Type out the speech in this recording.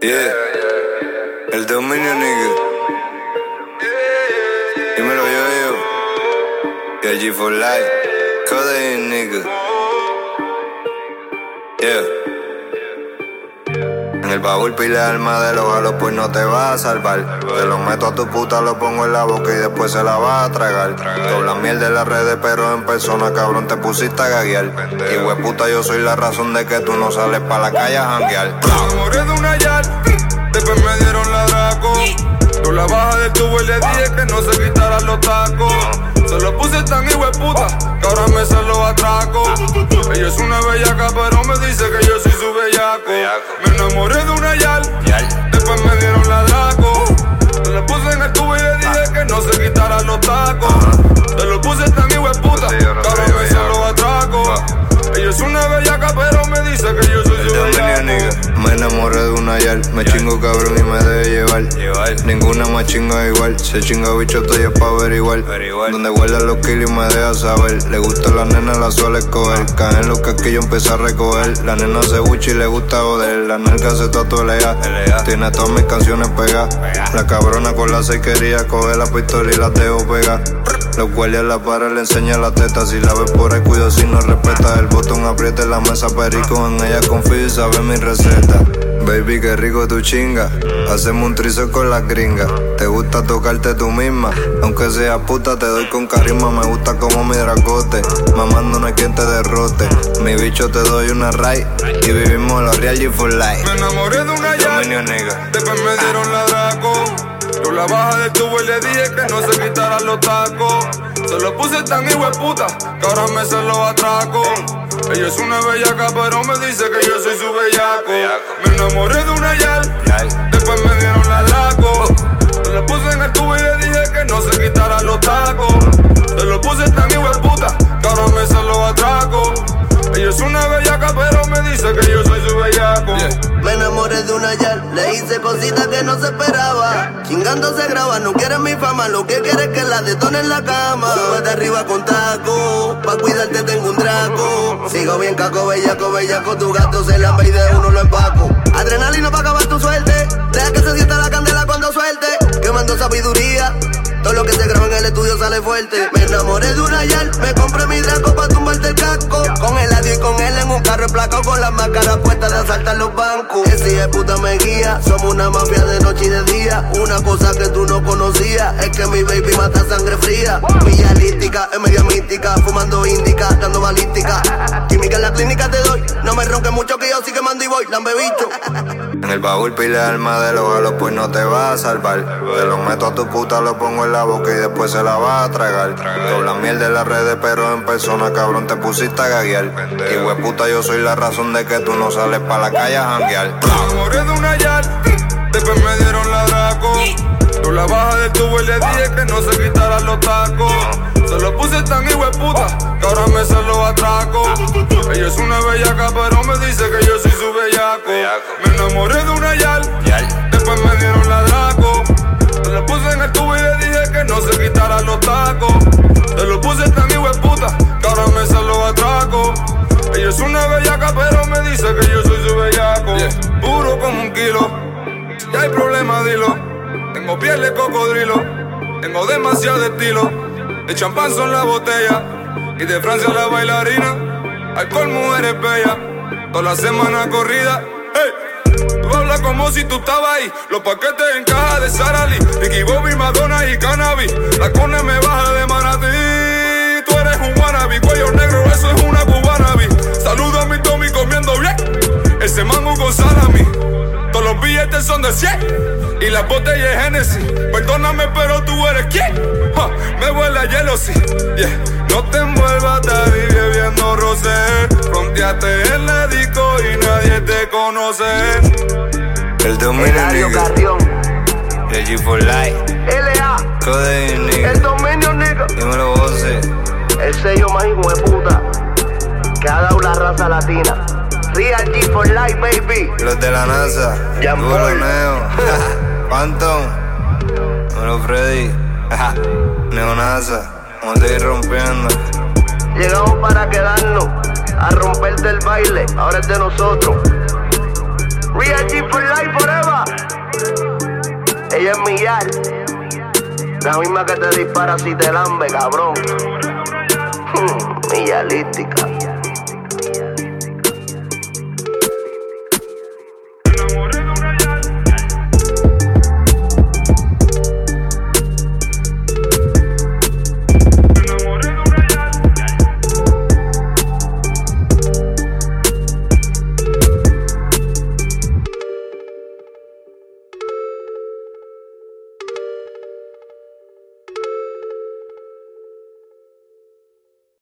Yeah. El dominio, nigga. Dímelo yo, yo. Y allí for life. Codeine, nigga. Yeah. En el baúl pile alma de los galos, pues no te va a salvar. Te lo meto a tu puta, lo pongo en la boca y después se la va a tragar. Dobla miel de las redes, pero en persona, cabrón, te pusiste a gaguear. Y puta, yo soy la razón de que tú no sales pa' la calle a janguear. De una y le dije que no se quitaran los tacos. Se lo puse tan puta que ahora me se lo atraco. Ella es una bellaca, pero me dice que yo soy su bellaco. Me enamoré de una yal, después me dieron la draco. Se lo puse en el tubo y le dije que no se quitaran los tacos. Me chingo cabrón y me debe llevar. Ninguna más chinga igual, se chinga bicho estoy es pa' averiguar. Donde guarda los kilos y me deja saber. Le gusta la nena, la suele escoger. Caen los yo empecé a recoger. La nena se bucha y le gusta joder. La nalga se tatuelea. Tiene todas mis canciones pegadas. La cabrona con la sequería coge la pistola y la dejo pegar. Los guardias la para, le enseña la teta. Si la ves por ahí, cuido si no respeta. El botón apriete la mesa, perico. En ella confío y sabe mi receta. Baby, qué rico tu chinga. Hacemos un trizo con las gringas. Te gusta tocarte tú misma. Aunque sea puta, te doy con carisma. Me gusta como mi dragote. Mamando no hay quien te derrote. Mi bicho te doy una ray. Y vivimos la real G for life. Me enamoré de una ya. Después me dieron la draco. Yo la baja del tubo y le dije que no se quitaran los tacos. Se lo puse tan puta que ahora me se lo atraco. Ella es una bellaca, pero me dice que yo soy su bellaco. Me enamoré de una yal, después me dieron la laco. Se lo puse en el tubo y le dije que no se quitara los tacos. Se lo puse tan puta que ahora me se lo atraco. Ella es una bellaca, pero me dice que yo soy su bellaco. Me enamoré de una yal, le hice cositas que no se esperaba. Chingando se graba, no quiere mi fama, lo que quiere es que la detone en la cama. Sube de arriba con taco, pa' cuidarte tengo un draco. Sigo bien caco, bellaco, bellaco, tu gato se la y de uno lo empaco. Adrenalina pa' acabar tu suerte, deja que se sienta la candela cuando suelte. Quemando sabiduría, todo lo que se graba en el estudio sale fuerte. Me enamoré de una yal, me compré mi Con él en un carro emplacado con las máscaras puestas de asaltar los bancos. Ese de puta me guía, somos una mafia de noche y de día. Una cosa que tú no conocías es que mi baby mata sangre fría. Villalística, es media mística, fumando índica, dando balística. Química en la clínica te doy, no me ronques mucho que yo sí que mando y voy, lambe bicho. En el baúl pile alma de los galos, pues no te va a salvar. Te lo meto a tu puta, lo pongo en la boca y después se la va a tragar. Dobla miel de las redes, pero en persona, cabrón, te pusiste a gaguear. Y puta, yo soy la razón de que tú no sales pa' la calle a janguear. Enamoré de una yal, después me dieron la draco. Yo la baja del tubo y le dije que no se quitaran los tacos. Se lo puse tan puta que ahora me se lo atraco. Ella es una bellaca, pero me dice que Me enamoré de una yal, después me dieron la draco. Se lo puse en el tubo y le dije que no se quitaran los tacos. Se lo puse tan puta que ahora me se lo atraco. Ella es una bellaca, pero me dice que yo soy su bellaco. Puro como un kilo. Si hay problema, dilo. Tengo piel de cocodrilo. Tengo demasiado estilo. De champán son la botella. Y de Francia la bailarina. Alcohol, mujeres bellas. Toda la semana corrida. Hey. Tú hablas como si tú estabas ahí. Los paquetes en caja de Sarali. Ricky Bobby, Madonna y Cannabis. La cone me baja de manatí. Tú eres un wannabe. Cuello negro, eso es una cubana. Saluda a mi Tommy comiendo bien. Ese mango con salami. Todos los billetes son de 100. Y las botellas Genesis. Perdóname, pero tú eres quién. me huele a jealousy. Yeah. No te envuelvas, David, bebiendo El dominio, nigga. El G for life. LA. Nigga. El dominio, nigga. Dímelo, vos. El sello más hijo de puta que ha dado la raza latina. Real G for life, baby. Los de la NASA. Jan Neo. Phantom. Bueno, Freddy. NASA Vamos a seguir rompiendo. Llegamos para quedarnos. A romperte el baile. Ahora es de nosotros. Real G for life forever. Ella es millar. La misma que te dispara si te lambe, cabrón. Millalística.